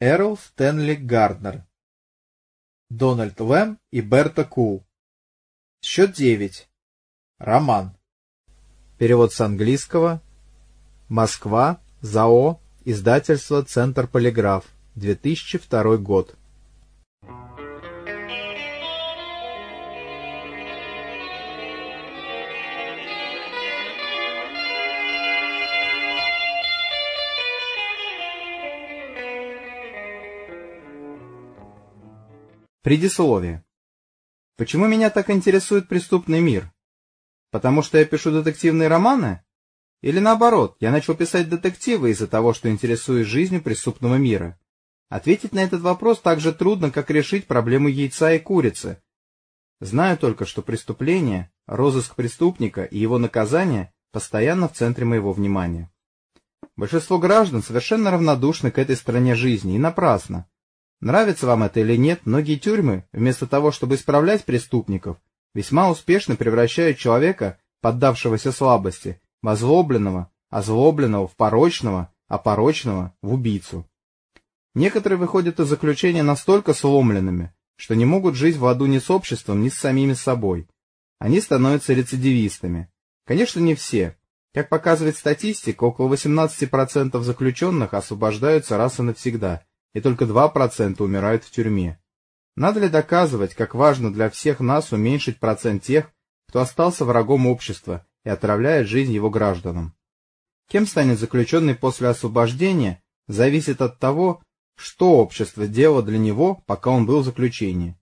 Эрл Стэнли Гарднер. Дональд Лэм и Берта Кул. Счет 9. Роман. Перевод с английского. Москва. ЗАО. Издательство «Центр Полиграф». 2002 год. Предисловие. Почему меня так интересует преступный мир? Потому что я пишу детективные романы? Или наоборот, я начал писать детективы из-за того, что интересуюсь жизнью преступного мира? Ответить на этот вопрос так же трудно, как решить проблему яйца и курицы. Знаю только, что преступление, розыск преступника и его наказание постоянно в центре моего внимания. Большинство граждан совершенно равнодушны к этой стороне жизни, и напрасно. Нравится вам это или нет, многие тюрьмы, вместо того, чтобы исправлять преступников, весьма успешно превращают человека, поддавшегося слабости, в озлобленного, озлобленного в порочного, а порочного в убийцу. Некоторые выходят из заключения настолько сломленными, что не могут жить в аду ни с обществом, ни с самими собой. Они становятся рецидивистами. Конечно, не все. Как показывает статистика, около 18% заключенных освобождаются раз и навсегда – и только 2% умирают в тюрьме. Надо ли доказывать, как важно для всех нас уменьшить процент тех, кто остался врагом общества и отравляет жизнь его гражданам? Кем станет заключенный после освобождения, зависит от того, что общество делало для него, пока он был в заключении.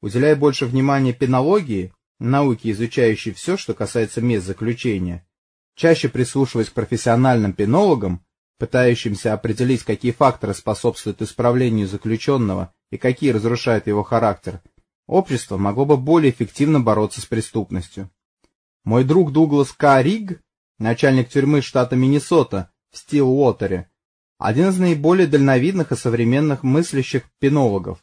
Уделяя больше внимания пенологии, науке, изучающей все, что касается мест заключения, чаще прислушиваясь к профессиональным пенологам, пытающимся определить, какие факторы способствуют исправлению заключенного и какие разрушают его характер, общество могло бы более эффективно бороться с преступностью. Мой друг Дуглас К. Риг, начальник тюрьмы штата Миннесота в Стилуотере, один из наиболее дальновидных и современных мыслящих пенологов.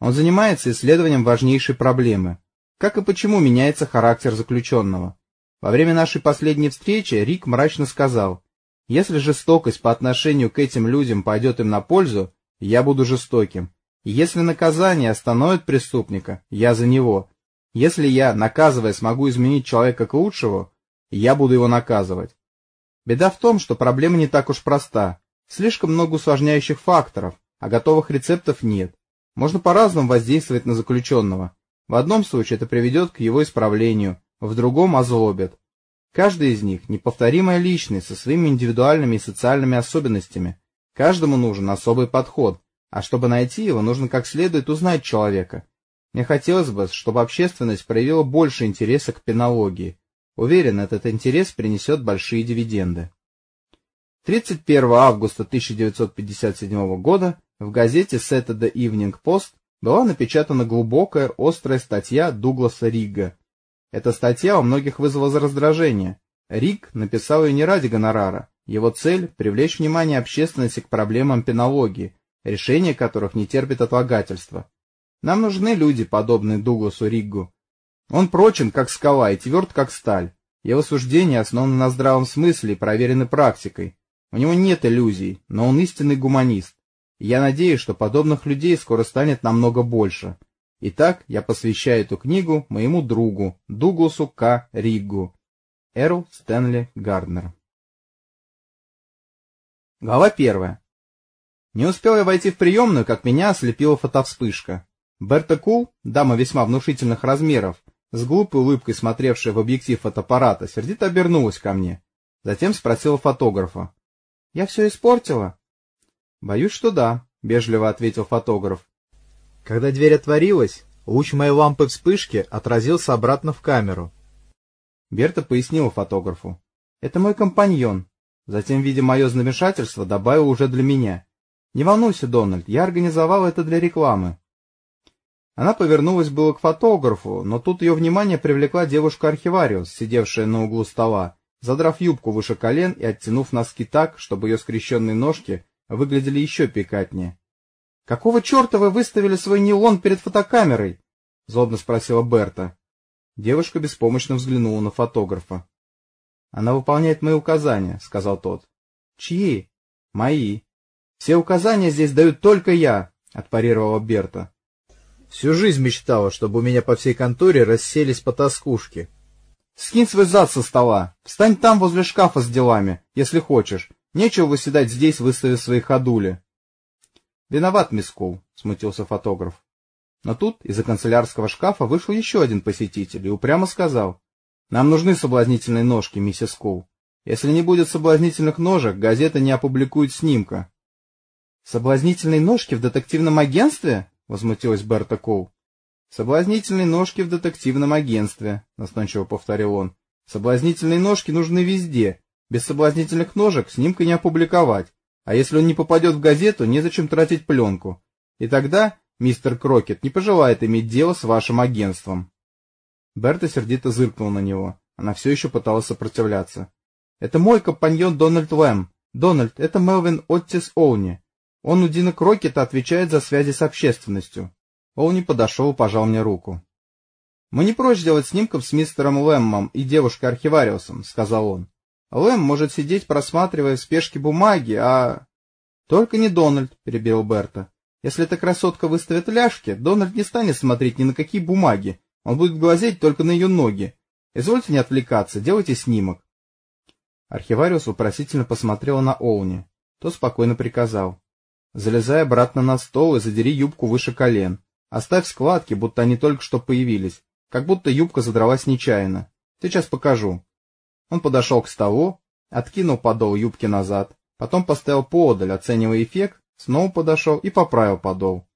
Он занимается исследованием важнейшей проблемы – как и почему меняется характер заключенного. Во время нашей последней встречи Рик мрачно сказал – если жестокость по отношению к этим людям пойдет им на пользу, я буду жестоким. если наказание остановит преступника, я за него. Если я, наказывая, смогу изменить человека к лучшему, я буду его наказывать. Беда в том, что проблема не так уж проста. Слишком много усложняющих факторов, а готовых рецептов нет. Можно по-разному воздействовать на заключенного. В одном случае это приведет к его исправлению, в другом озлобит. Каждый из них — неповторимая личность со своими индивидуальными и социальными особенностями. Каждому нужен особый подход, а чтобы найти его, нужно как следует узнать человека. Мне хотелось бы, чтобы общественность проявила больше интереса к пенологии. Уверен, этот интерес принесет большие дивиденды. 31 августа 1957 года в газете Saturday Evening Post была напечатана глубокая, острая статья Дугласа Рига эта статья у многих вызвала раздражение. Рик написал ее не ради гонорара. Его цель — привлечь внимание общественности к проблемам пенологии, решение которых не терпит отлагательства. Нам нужны люди, подобные Дугласу Риггу. Он прочен, как скала, и тверд, как сталь. Его суждения основаны на здравом смысле и проверены практикой. У него нет иллюзий, но он истинный гуманист. Я надеюсь, что подобных людей скоро станет намного больше. Итак, я посвящаю эту книгу моему другу, Дугласу К. Риггу. Эрл Стэнли Гарднер. Глава первая. Не успел я войти в приемную, как меня ослепила фотовспышка. Берта Кул, дама весьма внушительных размеров, с глупой улыбкой смотревшая в объектив фотоаппарата, сердито обернулась ко мне. Затем спросила фотографа. — Я все испортила? — Боюсь, что да, — вежливо ответил фотограф. Когда дверь отворилась, луч моей лампы вспышки отразился обратно в камеру. Берта пояснила фотографу. «Это мой компаньон». Затем, видя мое замешательство, добавил уже для меня. «Не волнуйся, Дональд, я организовал это для рекламы». Она повернулась было к фотографу, но тут ее внимание привлекла девушка-архивариус, сидевшая на углу стола, задрав юбку выше колен и оттянув носки так, чтобы ее скрещенные ножки выглядели еще пикатнее. Какого черта вы выставили свой нейлон перед фотокамерой? — злобно спросила Берта. Девушка беспомощно взглянула на фотографа. — Она выполняет мои указания, — сказал тот. — Чьи? — Мои. Все указания здесь дают только я, — отпарировала Берта. Всю жизнь мечтала, чтобы у меня по всей конторе расселись потаскушки. Скинь свой зад со стола, встань там возле шкафа с делами, если хочешь. Нечего восседать здесь, выставив свои ходули. — Виноват, мисс Кул, — смутился фотограф. Но тут из-за канцелярского шкафа вышел еще один посетитель и упрямо сказал. — Нам нужны соблазнительные ножки, миссис Кул. Если не будет соблазнительных ножек, газета не опубликует снимка. — Соблазнительные ножки в детективном агентстве? — возмутилась Берта Кул. — Соблазнительные ножки в детективном агентстве, — настойчиво повторил он. — Соблазнительные ножки нужны везде. Без соблазнительных ножек снимка не опубликовать. А если он не попадет в газету, незачем тратить пленку. И тогда мистер Крокет не пожелает иметь дело с вашим агентством. Берта сердито зыркнула на него. Она все еще пыталась сопротивляться. — Это мой компаньон Дональд Лэм. Дональд, это Мелвин Оттис Олни. Он у Дина Крокета отвечает за связи с общественностью. Олни подошел и пожал мне руку. — Мы не прочь делать снимков с мистером Лэммом и девушкой-архивариусом, — сказал он. Лэм может сидеть, просматривая в спешке бумаги, а... — Только не Дональд, — перебил Берта. — Если эта красотка выставит ляжки, Дональд не станет смотреть ни на какие бумаги. Он будет глазеть только на ее ноги. Извольте не отвлекаться, делайте снимок. Архивариус вопросительно посмотрел на Олни. То спокойно приказал. Залезай обратно на стол и задери юбку выше колен. Оставь складки, будто они только что появились, как будто юбка задралась нечаянно. Сейчас покажу. Он подошел к столу, откинул подол юбки назад, потом поставил поодаль, оценивая эффект, снова подошел и поправил подол.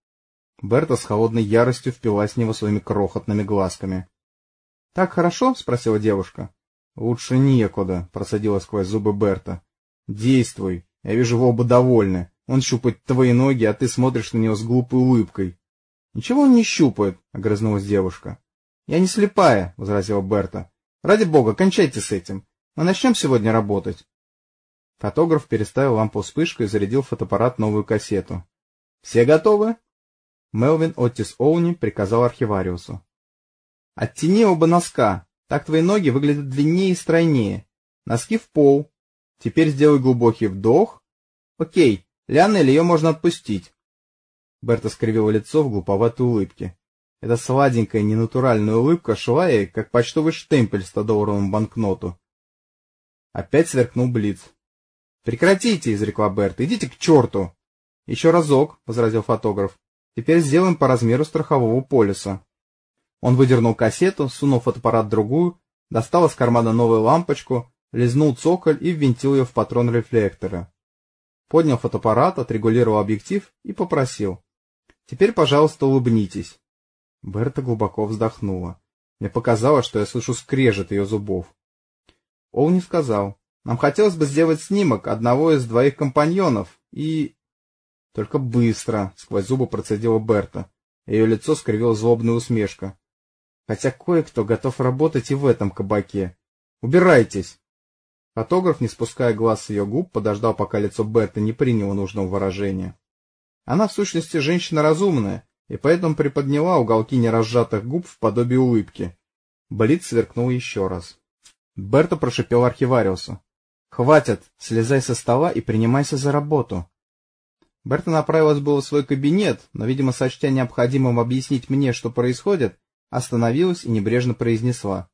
Берта с холодной яростью впилась в него своими крохотными глазками. — Так хорошо? — спросила девушка. — Лучше некуда, — процедила сквозь зубы Берта. — Действуй. Я вижу, вы оба довольны. Он щупает твои ноги, а ты смотришь на него с глупой улыбкой. — Ничего он не щупает, — огрызнулась девушка. — Я не слепая, — возразила Берта. Ради бога, кончайте с этим. Мы начнем сегодня работать. Фотограф переставил лампу вспышкой и зарядил фотоаппарат новую кассету. — Все готовы? Мелвин Оттис Оуни приказал архивариусу. — Оттяни оба носка. Так твои ноги выглядят длиннее и стройнее. Носки в пол. Теперь сделай глубокий вдох. Окей, Лианель ее можно отпустить. Берта скривила лицо в глуповатой улыбке. Эта сладенькая, ненатуральная улыбка шла ей, как почтовый штемпель 100-долларовому банкноту. Опять сверкнул Блиц. — Прекратите, — изрекла Берт, — идите к черту. — Еще разок, — возразил фотограф. — Теперь сделаем по размеру страхового полиса. Он выдернул кассету, сунул фотоаппарат другую, достал из кармана новую лампочку, лизнул цоколь и ввинтил ее в патрон рефлектора. Поднял фотоаппарат, отрегулировал объектив и попросил. — Теперь, пожалуйста, улыбнитесь. Берта глубоко вздохнула. Мне показалось, что я слышу скрежет ее зубов. Олни сказал, нам хотелось бы сделать снимок одного из двоих компаньонов, и... Только быстро, сквозь зубы процедила Берта. Ее лицо скривила злобная усмешка. Хотя кое-кто готов работать и в этом кабаке. Убирайтесь! Фотограф, не спуская глаз с ее губ, подождал, пока лицо Берты не приняло нужного выражения. Она, в сущности, женщина разумная, и поэтому приподняла уголки неразжатых губ в подобие улыбки. Блиц сверкнул еще раз. Берта прошипел архивариусу. — Хватит, слезай со стола и принимайся за работу. Берта направилась было в свой кабинет, но, видимо, сочтя необходимым объяснить мне, что происходит, остановилась и небрежно произнесла.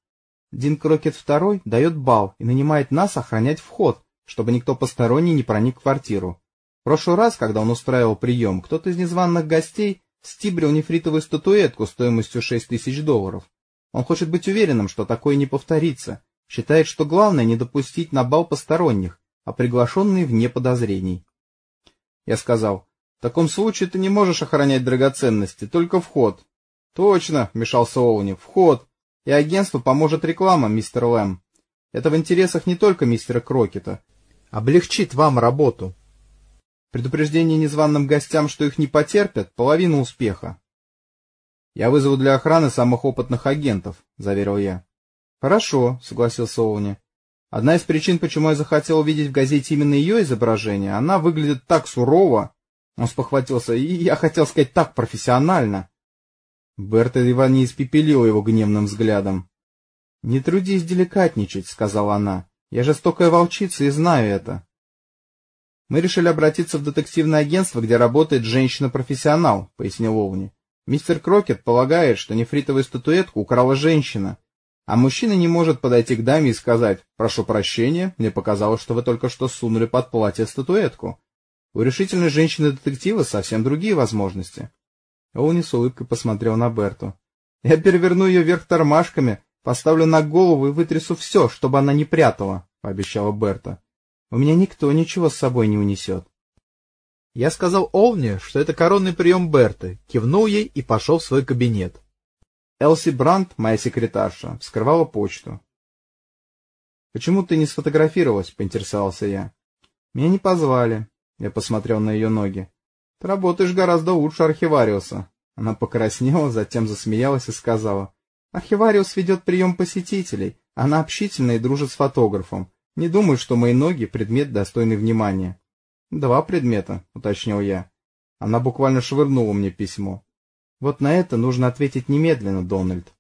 Дин Крокет II дает бал и нанимает нас охранять вход, чтобы никто посторонний не проник в квартиру. В прошлый раз, когда он устраивал прием, кто-то из незваных гостей стибрил нефритовую статуэтку стоимостью шесть тысяч долларов. Он хочет быть уверенным, что такое не повторится, считает, что главное не допустить на бал посторонних, а приглашенные вне подозрений. Я сказал, в таком случае ты не можешь охранять драгоценности, только вход. Точно, вмешался Оуни, вход. И агентству поможет реклама, мистер Лэм. Это в интересах не только мистера Крокета. Облегчит вам работу. Предупреждение незваным гостям, что их не потерпят, половина успеха. «Я вызову для охраны самых опытных агентов», — заверил я. «Хорошо», — согласился Оуни. «Одна из причин, почему я захотел увидеть в газете именно ее изображение, она выглядит так сурово». Он спохватился, и я хотел сказать так профессионально. Берта едва испепелила его гневным взглядом. «Не трудись деликатничать», — сказала она. «Я жестокая волчица и знаю это. Мы решили обратиться в детективное агентство, где работает женщина-профессионал, пояснил Олни. Мистер Крокет полагает, что нефритовую статуэтку украла женщина, а мужчина не может подойти к даме и сказать «Прошу прощения, мне показалось, что вы только что сунули под платье статуэтку». У решительной женщины-детектива совсем другие возможности. Олни с улыбкой посмотрел на Берту. «Я переверну ее вверх тормашками, поставлю на голову и вытрясу все, чтобы она не прятала», — пообещала Берта. «У меня никто ничего с собой не унесет». Я сказал Олне, что это коронный прием Берты, кивнул ей и пошел в свой кабинет. Элси Брандт, моя секретарша, вскрывала почту. «Почему ты не сфотографировалась?» — поинтересовался я. «Меня не позвали». Я посмотрел на ее ноги. «Ты работаешь гораздо лучше архивариуса». Она покраснела, затем засмеялась и сказала. «Архивариус ведет прием посетителей. Она общительна и дружит с фотографом. Не думаю, что мои ноги — предмет, достойный внимания». «Два предмета», — уточнил я. Она буквально швырнула мне письмо. «Вот на это нужно ответить немедленно, Дональд».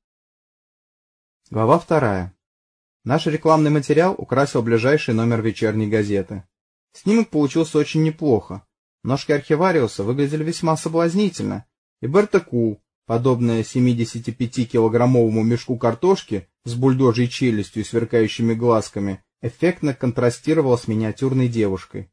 Глава вторая. Наш рекламный материал украсил ближайший номер вечерней газеты. Снимок получился очень неплохо. Ножки архивариуса выглядели весьма соблазнительно, и Берта Ку, подобная 75-килограммовому мешку картошки с бульдожьей челюстью и сверкающими глазками, эффектно контрастировала с миниатюрной девушкой.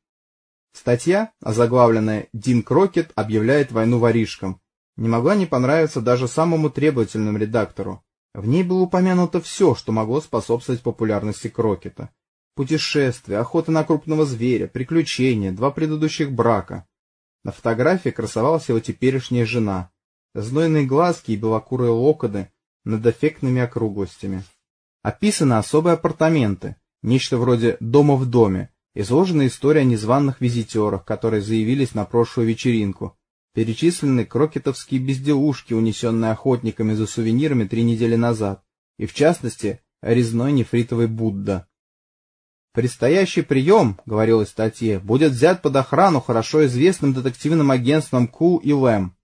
Статья, озаглавленная «Дин Крокет объявляет войну воришкам», не могла не понравиться даже самому требовательному редактору. В ней было упомянуто все, что могло способствовать популярности Крокета. Путешествия, охота на крупного зверя, приключения, два предыдущих брака. На фотографии красовалась его теперешняя жена. Знойные глазки и белокурые локоны над эффектными округлостями. Описаны особые апартаменты, нечто вроде «дома в доме», Изложена история о незваных визитерах, которые заявились на прошлую вечеринку. Перечислены крокетовские безделушки, унесенные охотниками за сувенирами три недели назад, и в частности, резной нефритовый Будда. Предстоящий прием, говорилось в статье, будет взят под охрану хорошо известным детективным агентством Ку и Лэм.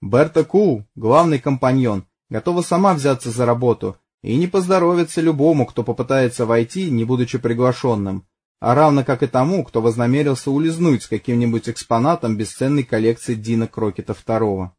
Берта Ку, главный компаньон, готова сама взяться за работу и не поздоровится любому, кто попытается войти, не будучи приглашенным а равно как и тому, кто вознамерился улизнуть с каким-нибудь экспонатом бесценной коллекции Дина Крокета II.